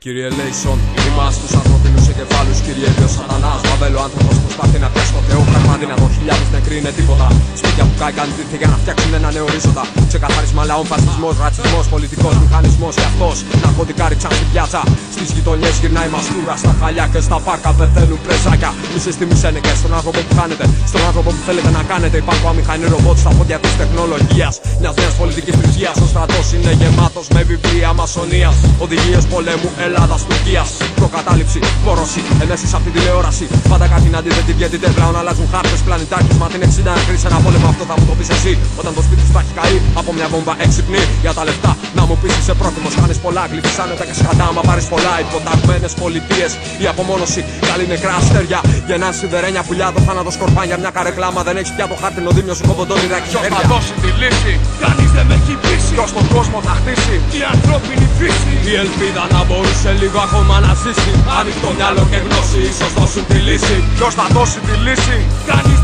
Κύριε Λέισον, ρήμα στους ανθρώπινους εγκεφάλους. Κύριε Διο Σατανά, Μαβέλο άνθρωπος προσπαθεί να πιάσει το Θεό. Πράγματι να δω χιλιάδε νεκροί είναι τίποτα. Σπίτια που κάηκαν δίθυ για να φτιάξουν ένα νέο ορίζοντα. Ξεκαθάρισμα λαών, φασισμός, ρατσισμός, πολιτικός μηχανισμός και αυτός. Ναρκωτικά ρίξαν στην πιάτσα. Στις γειτονιές γυρνάει μαστούρα στα χαλιά και στα πάρκα δεν θέλουν πρεζάκια. Μισέ τιμή και στον άνθρωπο που χάνετε. Στον άνθρωπο που θέλετε να κάνετε. Υπάρχουν αμηχανή ρομπότ στα πόδια της τεχνολογίας. Μιας νέας πολιτικής θρησκεία. Ο στρατός είναι γεμάτος με βιβλία μασονίας. Οδηγίες πολέμου, Ελλάδα-Τουρκία. Προκατάληψη, πόρωση, ενέσεις από την τηλεόραση. Πάντα κάτι να δείτε τη βγαίνετε πλέον αλλάζουν χάρτες, πλανητάρχε. Μα την 60 να κρίσει ένα πόλεμο, αυτό θα μου το πεις εσύ. Όταν το σπίτι σου θα έχει καεί από μια βόμβα έξυπνη για τα λεφτά. Να μου πεις είσαι πρόθυμος, κάνεις πολλά, γλυφισάνεται και σκατά. Μα πάρεις πολλά, υποταγμένες πολιτείες. Η απομόνωση, καλή νεκρά αστέρια. Γεννάς σιδερένια πουλιά, το θάνατο σκορπάν για μια καρεκλάμα. Δεν έχεις πια το χάρτινο δίμιο σου κομποντώνει Ποιο θα δώσει τη λύση, κανείς δεν με έχει πείσει. Ποιος τον κόσμο θα χτίσει, η ανθρώπινη φύση. Η ελπίδα να μπορούσε λίγο ακόμα να ζήσει. Ανοιχτό μυαλό και γνώση, ίσω δώσουν τη λύση. Ποιος θα δώσει τη λύση, κανείς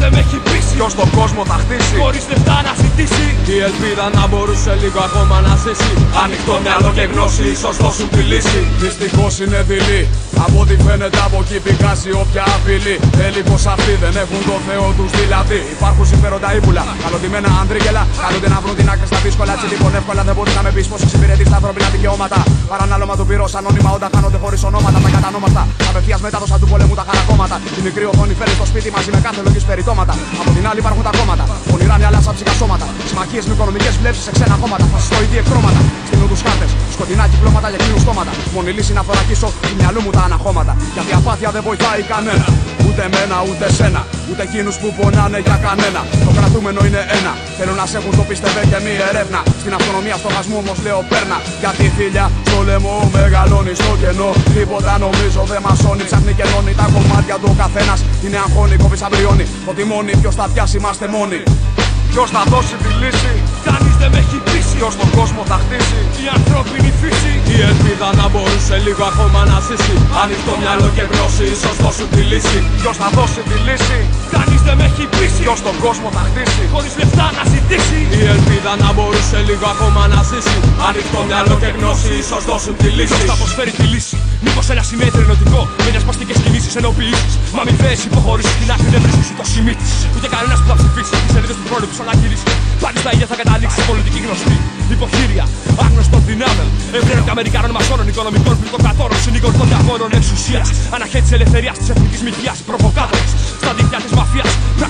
δεν με έχει πείσει. Ποιος τον κόσμο θα χτίσει, χωρίς λεφτά να ζητήσει. Η ελπίδα να μπορούσε λίγο ακόμα να ζήσει. Ανοιχτό μυαλό και γνώση, ίσως δώσουν τη λύση. Δυστυχώς είναι δειλή. Από ό,τι φαίνεται από εκεί πηγάζει όποια απειλή. Θέλει πω αυτοί δεν έχουν το Θεό τους δηλαδή. Υπάρχουν συμφέροντα ύπουλα, καλοντημένα ανδρίγελα. Καλούνται να βρουν την άκρη στα δύσκολα. Έτσι λοιπόν εύκολα δεν μπορείς να με πεις πως εξυπηρετείς τα ανθρώπινα δικαιώματα. Παρανάλωμα του πυρός, ανώνυμα όταν χάνονται χωρίς ονόματα. Τα κατανόμαστα. Απευθείας μετάδοσα του πολέμου τα χαρακόμματα. Η μικρή οθόνη φέρει στο σπίτι μαζί με κάθε λογής περιτώματα. Από την άλλη υπάρχουν τα κόμματα. Ονειρά νεαλά σαν ψυχα σώματα. Συμμαχίες με οικονομικές βλέψεις σε ξένα κόμματα. Φασιστοειδή εκδρόματα. Στην τους χάρτες. Σκοτεινά κυκλώματα για κλείνου στόματα. Μόνη λύση να θωρακίσω του μυαλού μου τα αναχώματα. Γιατί απάθεια δεν βοηθάει κανένα. Ούτε εμένα ούτε σένα. Ούτε εκείνους που πονάνε για κανένα. Το κρατούμενο είναι ένα. Θέλω να σε έχουν το πιστεύε και μη ερεύνα. Στην αυτονομία στο γασμό όμως λέω πέρνα. Γιατί θύλια στο λαιμό μεγαλώνει στο κενό. Τίποτα νομίζω δεν μασώνει. Ψάχνει και ενώνει τα κομμάτια του ο καθένας. Είναι αγχώνη, κόβεις αμπριώνει. Το τιμόνι, ποιος θα πιάσει, είμαστε μόνοι. Ποιος θα δώσει τη λύση, κανείς δεν με έχει πείσει. Ποιος τον κόσμο θα χτίσει, η ανθρώπινη φύση. Η ελπίδα να μπορούσε λίγο ακόμα να ζήσει. Ανοιχτό μυαλό και γνώση, ίσω δώσουν τη λύση. Ποιος θα δώσει τη λύση, κανείς δεν με έχει πείσει. Ποιος τον κόσμο θα χτίσει, χωρίς λεφτά να ζητήσει. Η ελπίδα να μπορούσε λίγο ακόμα να ζήσει. Ανοιχτό μυαλό και γνώση, ίσως δώσουν τη λύση. Ποιο θα προσφέρει τη λύση, Μήπως ένα συνέδριο ενωτικό με μιας σπαστικέ κινήσεις ενοποιήσεις. Μα μη θέσει υποχωρήσεις την άκρη δεν βρίσκει το σημείο της. Ούτε κανένας που θα ψηφίσει τις σελίδες του πρόληψη όλα γυρίσει. Πάλι στα ίδια θα καταλήξει πολιτική γνωστή. Υποχείρια, άγνωστων δυνάμεων. Εβραίων και Αμερικάνων μασόνων, οικονομικών πλουτοκρατόρων, συνηγορτών διαγώνων εξουσίας. Αναχέτηση ελευθερίας της εθνικής μυθιά, προβοκάτορε.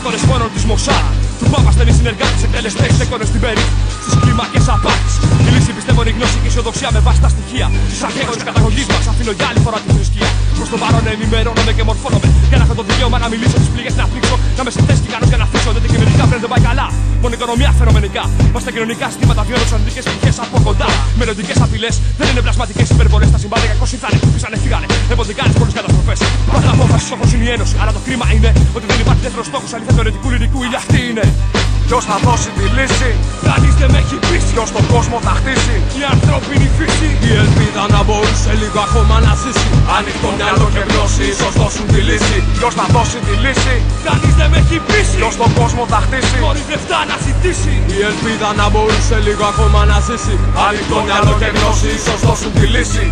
Πράκτορε φόνων τη Μοσά. Τους Πάπας στενή συνεργάτες, εκτελεστές, έκονε στην περίπτωση. Στι κλίμακε απάτης. Η λύση πιστεύω είναι η γνώση και η ισοδοξία με βάση τα στοιχεία. Της αρχαίγονη καταγωγής μας, αφήνω για άλλη φορά τη θρησκεία. Προς το παρόν ενημερώνομαι και μορφώνομαι. Για να έχω το δικαίωμα να μιλήσω τι πληγές να πνίξω. Να με συνθέσεις και κάνω για να αφήσω. Δεν κοινωνικά πρέπει δεν πάει καλά. Μόνο οικονομία φαινομενικά. Μας τα κοινωνικά συστήματα βιώνουν τις αντικέ πτυχές από κοντά. Μελλοντικές απειλές δεν είναι πλασματικές υπερβολές. Τα συμβάντα κακώς ήρθανε, χτύπησανε, φύγανε. Εμποδικάνε πολλές καταστροφές. Πρώτα απόφασης στόχο είναι η ένωση. Αλλά το κρίμα είναι ότι δεν υπάρχει δεύτερο στόχο. Αλήθεια του ερετικού λυρικού ηλια αυτή είναι. Ποιος θα δώσει τη λύση, κανείς δεν με έχει πείσει. Ποιος τον κόσμο θα χτίσει, η ανθρώπινη φύση. Η ελπίδα να μπορούσε λίγο ακόμα να ζήσει. Ανοιχτό μυαλό και γνώση, ίσως δώσουν τη λύση. Ποιος θα δώσει τη λύση, κανείς δεν με έχει πείσει. Ποιος τον κόσμο θα χτίσει, χωρίς λεφτά να ζητήσει. Η ελπίδα να μπορούσε λίγο ακόμα να ζήσει. Ανοιχτό μυαλό και γνώση, ίσως δώσουν τη λύση.